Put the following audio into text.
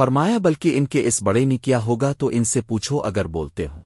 فرمایا بلکہ ان کے اس بڑے نے کیا ہوگا تو ان سے پوچھو اگر بولتے ہوں۔